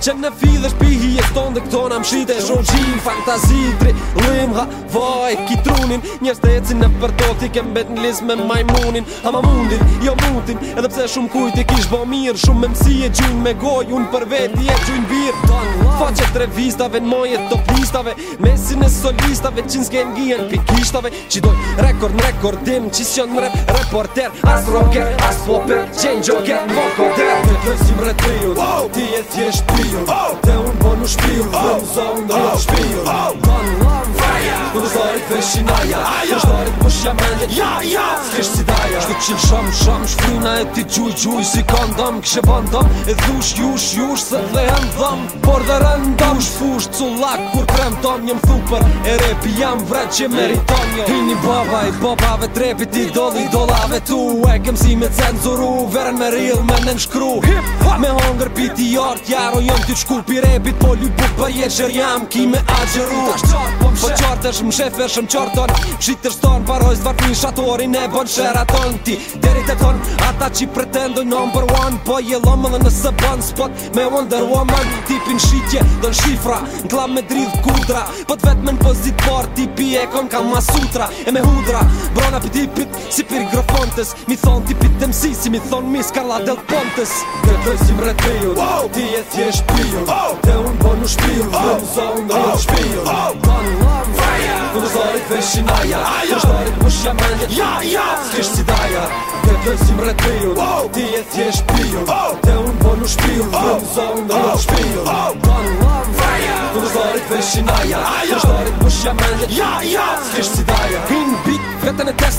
Qek në fillë është pihi e ton dhe këto në më shite Shonë qim, fantazi, tri, lëm, ha, vaj, kitrunin trunin të eci në përtoti, kem bet në me majmunin Ama mundin, jo mundin, edhe pse shumë i kish bo mirë Shumë me mësi e gjynë me goj, unë për veti e gjynë birë Faqe tre vistave, në moj e top listave Mesin e solistave, qin s'ke në gijen pikishtave Qidoj rekord në rekordim, qis që në rep reporter As rocker, as popper, qenjë joker, në vokoder Të të të të të të të të shpion oh! Te unë bo po në shpion oh! zonë dhe oh! shpion Ku të zdojë të shi në aja Ku kush jam rëllit po Ja, ja, s'kesh si daja Shtu qil sham, sham, shfruna e ti gjuj, gjuj Si ka ndam, kështë pa E dhush, jush, jush, se të lehen dham Por dhe rëndam Jush fush, cullak, kur krem ton Jem thupër, e repi jam vrat që meriton jo Hini baba i babave, trepi ti doli dolave tu E kem si me cenzuru, veren me real me nën shkru Me hunger piti art, jaro jom ti shku Pi repit, po ljubu për jeqër jam, ki me agjeru Po, po qartë Shum shef e shum qarton Shqit të shton Varoj një shatori Ne bon Sheraton Ti deri të ton Ata qi pretendoj number one Po je lomë dhe në bon Spot me Wonder Woman Tipin shqitje dhe në shifra Nkla me dridh kudra Po të vetë me në pozit por Tipi e kon ka ma sutra E me hudra Brona për tipit Si për grofontes Mi thon tipit të msi Si mi thon mis Karla del pontes Dhe të zim retriut Ti e thjesht pion Dhe unë bon u shpion Dhe unë zonë dhe unë shpion si naja Ajo Kështë të Ja, ja S'kesh si daja Dhe të zim oh! Ti e thjesht pion oh! Dhe unë bonu po shpion oh! Dhe unë zonë oh! oh! aja Ja, ja S'kesh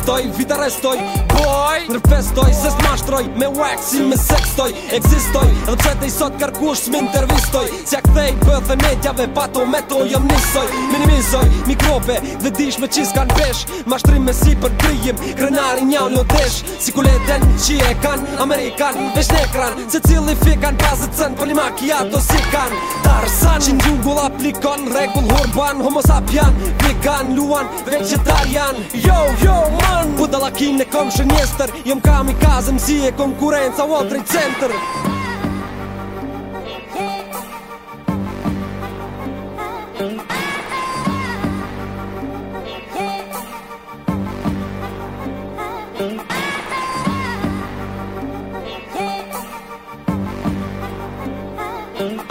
festoj, vita restoj Boj, për festoj, se s'mashtroj Me waxin, me sextoj, egzistoj Dhe qëtë i sot kërkush, s'min tervistoj Cja kthej, dhe medjave, pato, meto, jëm nisoj Minimizoj, mikrobe, dhe dish me qiz kan pesh Mashtrim me si për grijim, krenari një lodesh desh Si ku leden, qi e kan, amerikan, vesh nekran Se cili fi kan, pazë të Polimakiato për një si kan Darësan, që një gull aplikon, Regul hurban Homo sapian, luan, vegetarian Yo, yo, ma Хан Budalaki në kom shënjester Jem kam i kazëm si e konkurenca World Trade Center Thank you.